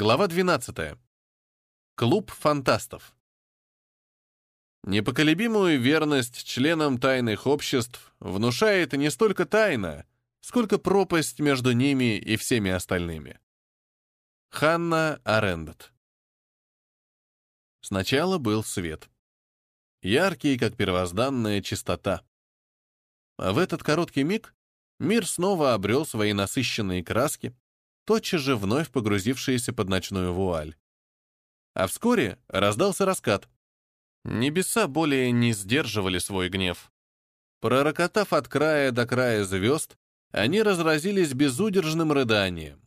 Глава 12. Клуб фантастов. Непоколебимую верность членам тайных обществ внушает не столько тайна, сколько пропасть между ними и всеми остальными. Ханна Арендет. Сначала был свет. Яркий, как первозданная чистота. А в этот короткий миг мир снова обрел свои насыщенные краски, тотчас же вновь погрузившиеся под ночную вуаль. А вскоре раздался раскат. Небеса более не сдерживали свой гнев. Пророкотав от края до края звезд, они разразились безудержным рыданием.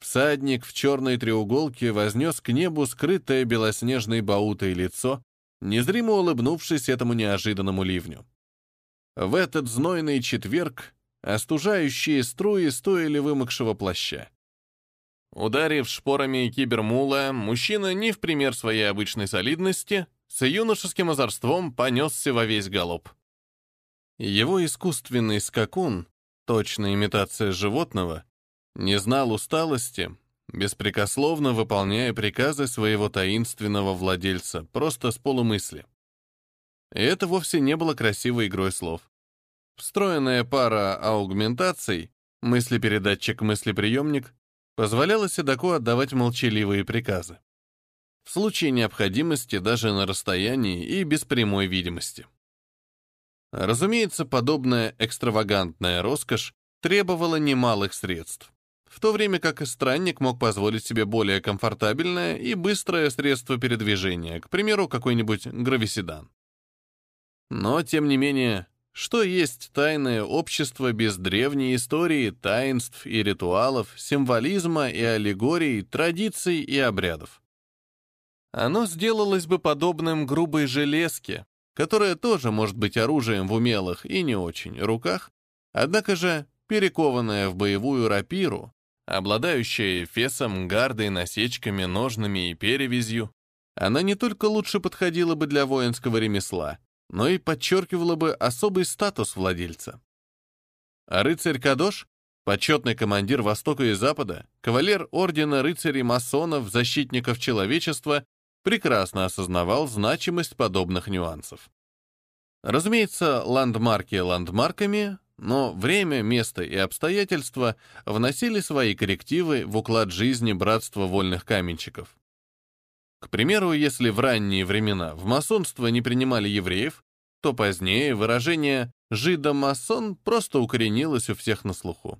Всадник в черной треуголке вознес к небу скрытое белоснежной баутой лицо, незримо улыбнувшись этому неожиданному ливню. В этот знойный четверг остужающие струи стоили вымокшего плаща. Ударив шпорами кибермула, мужчина не в пример своей обычной солидности, с юношеским озорством понесся во весь галоп. Его искусственный скакун, точная имитация животного, не знал усталости, беспрекословно выполняя приказы своего таинственного владельца, просто с полумысли. И это вовсе не было красивой игрой слов. Встроенная пара аугментаций, мыслепередатчик-мыслеприемник, позволяла Седоку отдавать молчаливые приказы. В случае необходимости даже на расстоянии и без прямой видимости. Разумеется, подобная экстравагантная роскошь требовала немалых средств в то время как странник мог позволить себе более комфортабельное и быстрое средство передвижения, к примеру, какой-нибудь грависедан. Но, тем не менее, что есть тайное общество без древней истории, таинств и ритуалов, символизма и аллегорий, традиций и обрядов? Оно сделалось бы подобным грубой железке, которая тоже может быть оружием в умелых и не очень руках, однако же перекованная в боевую рапиру, Обладающая эфесом, гардой, насечками, ножными и перевязью, она не только лучше подходила бы для воинского ремесла, но и подчеркивала бы особый статус владельца. А рыцарь Кадош, почетный командир Востока и Запада, кавалер Ордена рыцарей-масонов, защитников человечества, прекрасно осознавал значимость подобных нюансов. Разумеется, ландмарки ландмарками, но время, место и обстоятельства вносили свои коррективы в уклад жизни братства вольных каменщиков. К примеру, если в ранние времена в масонство не принимали евреев, то позднее выражение «жидомасон» просто укоренилось у всех на слуху.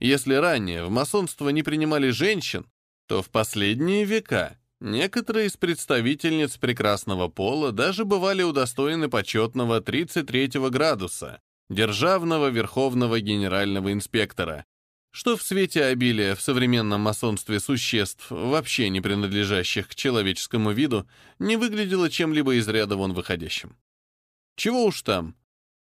Если ранее в масонство не принимали женщин, то в последние века некоторые из представительниц прекрасного пола даже бывали удостоены почетного 33 градуса, державного верховного генерального инспектора, что в свете обилия в современном масонстве существ, вообще не принадлежащих к человеческому виду, не выглядело чем-либо из ряда вон выходящим. Чего уж там.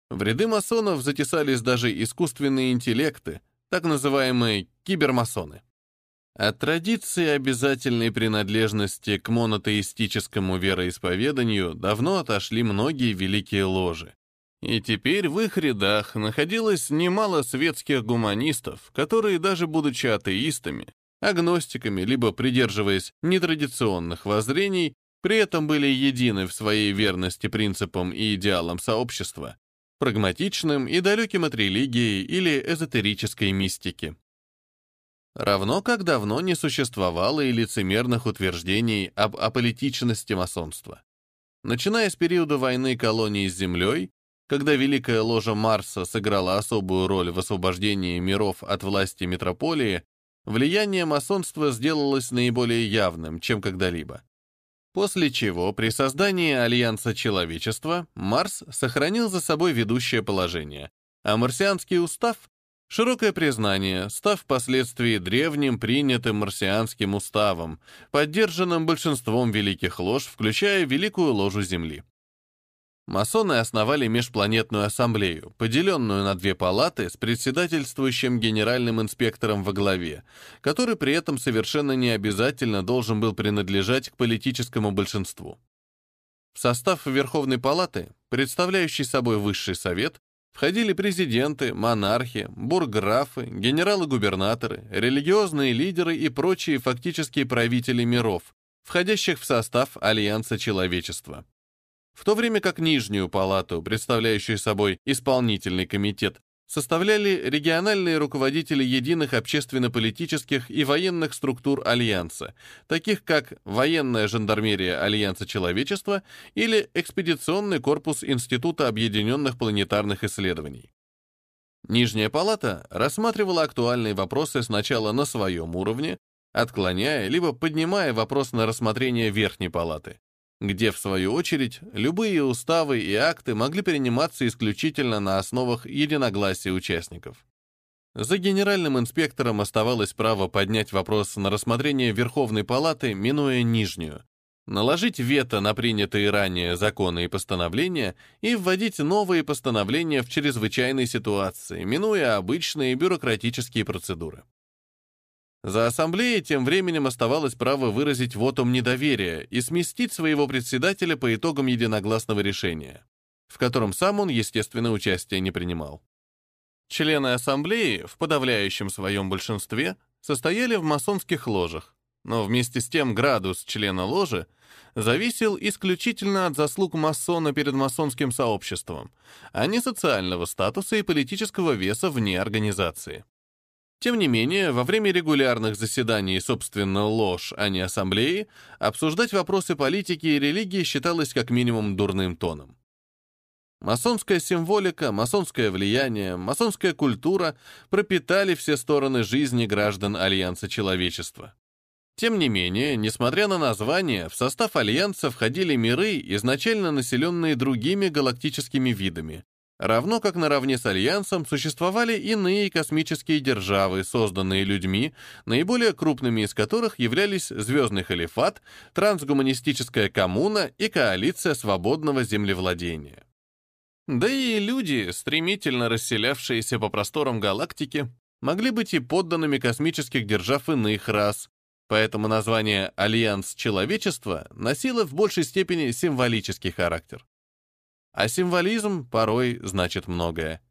В ряды масонов затесались даже искусственные интеллекты, так называемые кибермасоны. От традиции обязательной принадлежности к монотеистическому вероисповеданию давно отошли многие великие ложи, и теперь в их рядах находилось немало светских гуманистов, которые, даже будучи атеистами, агностиками, либо придерживаясь нетрадиционных воззрений, при этом были едины в своей верности принципам и идеалам сообщества, прагматичным и далеким от религии или эзотерической мистики. Равно как давно не существовало и лицемерных утверждений об аполитичности масонства. Начиная с периода войны колонии с Землей, когда Великая Ложа Марса сыграла особую роль в освобождении миров от власти метрополии, влияние масонства сделалось наиболее явным, чем когда-либо. После чего при создании Альянса Человечества Марс сохранил за собой ведущее положение, а марсианский устав — широкое признание, став впоследствии древним принятым марсианским уставом, поддержанным большинством великих лож, включая Великую Ложу Земли. Масоны основали межпланетную ассамблею, поделенную на две палаты с председательствующим генеральным инспектором во главе, который при этом совершенно не обязательно должен был принадлежать к политическому большинству. В состав Верховной палаты, представляющий собой высший совет, входили президенты, монархи, бургграфы, генералы-губернаторы, религиозные лидеры и прочие фактические правители миров, входящих в состав Альянса человечества. В то время как Нижнюю палату, представляющую собой исполнительный комитет, составляли региональные руководители единых общественно-политических и военных структур Альянса, таких как военная жандармерия Альянса Человечества или экспедиционный корпус Института объединенных планетарных исследований. Нижняя палата рассматривала актуальные вопросы сначала на своем уровне, отклоняя либо поднимая вопрос на рассмотрение Верхней палаты где, в свою очередь, любые уставы и акты могли приниматься исключительно на основах единогласия участников. За генеральным инспектором оставалось право поднять вопрос на рассмотрение Верховной Палаты, минуя Нижнюю, наложить вето на принятые ранее законы и постановления и вводить новые постановления в чрезвычайной ситуации, минуя обычные бюрократические процедуры. За ассамблеей тем временем оставалось право выразить вотум недоверия и сместить своего председателя по итогам единогласного решения, в котором сам он, естественно, участия не принимал. Члены ассамблеи в подавляющем своем большинстве состояли в масонских ложах, но вместе с тем градус члена ложи зависел исключительно от заслуг масона перед масонским сообществом, а не социального статуса и политического веса вне организации. Тем не менее, во время регулярных заседаний, собственно, ложь, а не ассамблеи, обсуждать вопросы политики и религии считалось как минимум дурным тоном. Масонская символика, масонское влияние, масонская культура пропитали все стороны жизни граждан Альянса Человечества. Тем не менее, несмотря на название, в состав Альянса входили миры, изначально населенные другими галактическими видами, Равно как наравне с Альянсом существовали иные космические державы, созданные людьми, наиболее крупными из которых являлись Звездный Халифат, Трансгуманистическая коммуна и Коалиция свободного землевладения. Да и люди, стремительно расселявшиеся по просторам галактики, могли быть и подданными космических держав иных рас, поэтому название «Альянс Человечества» носило в большей степени символический характер. А символизм порой значит многое.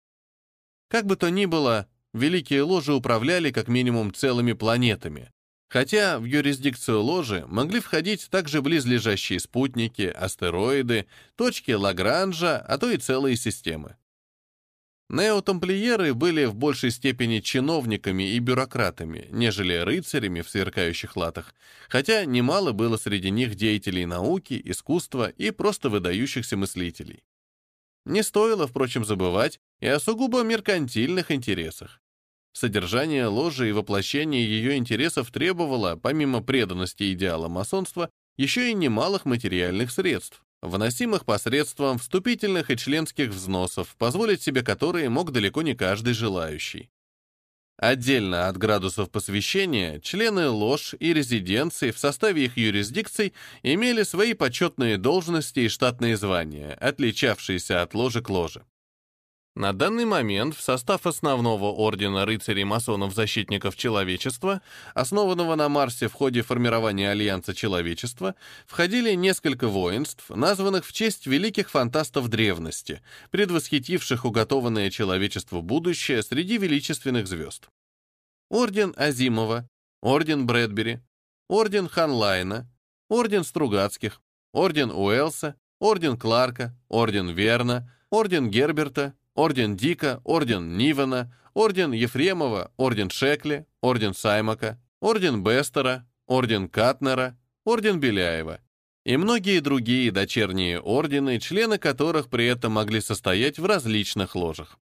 Как бы то ни было, великие ложи управляли как минимум целыми планетами, хотя в юрисдикцию ложи могли входить также близлежащие спутники, астероиды, точки Лагранжа, а то и целые системы. Неотамплиеры были в большей степени чиновниками и бюрократами, нежели рыцарями в сверкающих латах, хотя немало было среди них деятелей науки, искусства и просто выдающихся мыслителей. Не стоило, впрочем, забывать и о сугубо меркантильных интересах. Содержание ложи и воплощение ее интересов требовало, помимо преданности идеала масонства, еще и немалых материальных средств, вносимых посредством вступительных и членских взносов, позволить себе которые мог далеко не каждый желающий. Отдельно от градусов посвящения, члены лож и резиденций в составе их юрисдикций имели свои почетные должности и штатные звания, отличавшиеся от ложи к ложе. На данный момент в состав основного ордена рыцарей-масонов-защитников человечества, основанного на Марсе в ходе формирования Альянса человечества, входили несколько воинств, названных в честь великих фантастов древности, предвосхитивших уготованное человечеству будущее среди величественных звезд. Орден Азимова, Орден Брэдбери, Орден Ханлайна, Орден Стругацких, Орден Уэлса, Орден Кларка, Орден Верна, Орден Герберта, Орден Дика, Орден Нивена, Орден Ефремова, Орден Шекли, Орден Саймака, Орден Бестера, Орден Катнера, Орден Беляева и многие другие дочерние ордены, члены которых при этом могли состоять в различных ложах.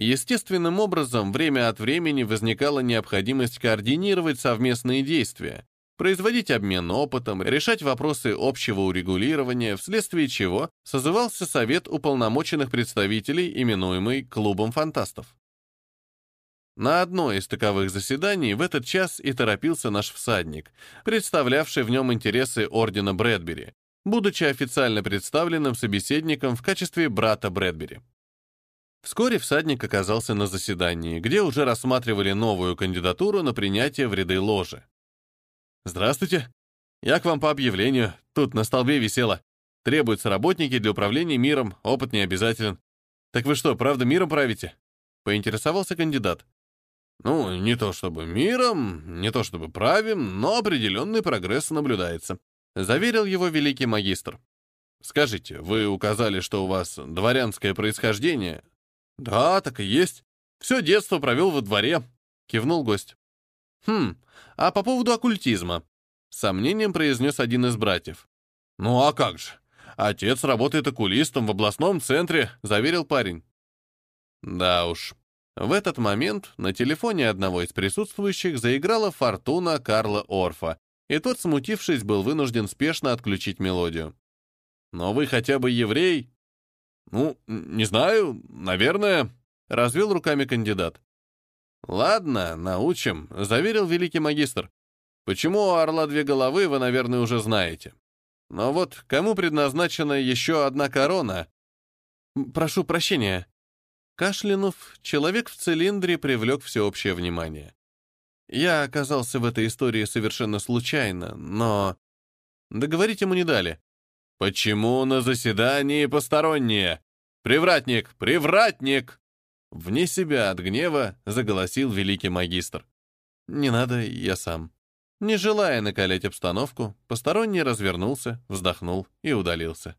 Естественным образом, время от времени возникала необходимость координировать совместные действия, производить обмен опытом, решать вопросы общего урегулирования, вследствие чего созывался Совет уполномоченных представителей, именуемый Клубом фантастов. На одно из таковых заседаний в этот час и торопился наш всадник, представлявший в нем интересы Ордена Брэдбери, будучи официально представленным собеседником в качестве брата Брэдбери. Вскоре всадник оказался на заседании, где уже рассматривали новую кандидатуру на принятие в ряды ложи. «Здравствуйте. Я к вам по объявлению. Тут на столбе висело. Требуются работники для управления миром, опыт не обязателен. Так вы что, правда миром правите? Поинтересовался кандидат. Ну, не то чтобы миром, не то чтобы правим, но определенный прогресс наблюдается. Заверил его великий магистр. Скажите, вы указали, что у вас дворянское происхождение? Да, так и есть. Все детство провел во дворе, кивнул гость. Хм, а по поводу оккультизма? Сомнением произнес один из братьев. Ну а как же? Отец работает окулистом в областном центре, заверил парень. Да уж. В этот момент на телефоне одного из присутствующих заиграла фортуна Карла Орфа, и тот, смутившись, был вынужден спешно отключить мелодию. «Но вы хотя бы еврей?» «Ну, не знаю, наверное», — развел руками кандидат. «Ладно, научим», — заверил великий магистр. «Почему у орла две головы, вы, наверное, уже знаете. Но вот кому предназначена еще одна корона?» «Прошу прощения». Кашлянув, человек в цилиндре привлек всеобщее внимание. Я оказался в этой истории совершенно случайно, но... Договорить ему не дали. «Почему на заседании посторонние? Привратник! Привратник!» Вне себя от гнева заголосил великий магистр. «Не надо, я сам». Не желая накалять обстановку, посторонний развернулся, вздохнул и удалился.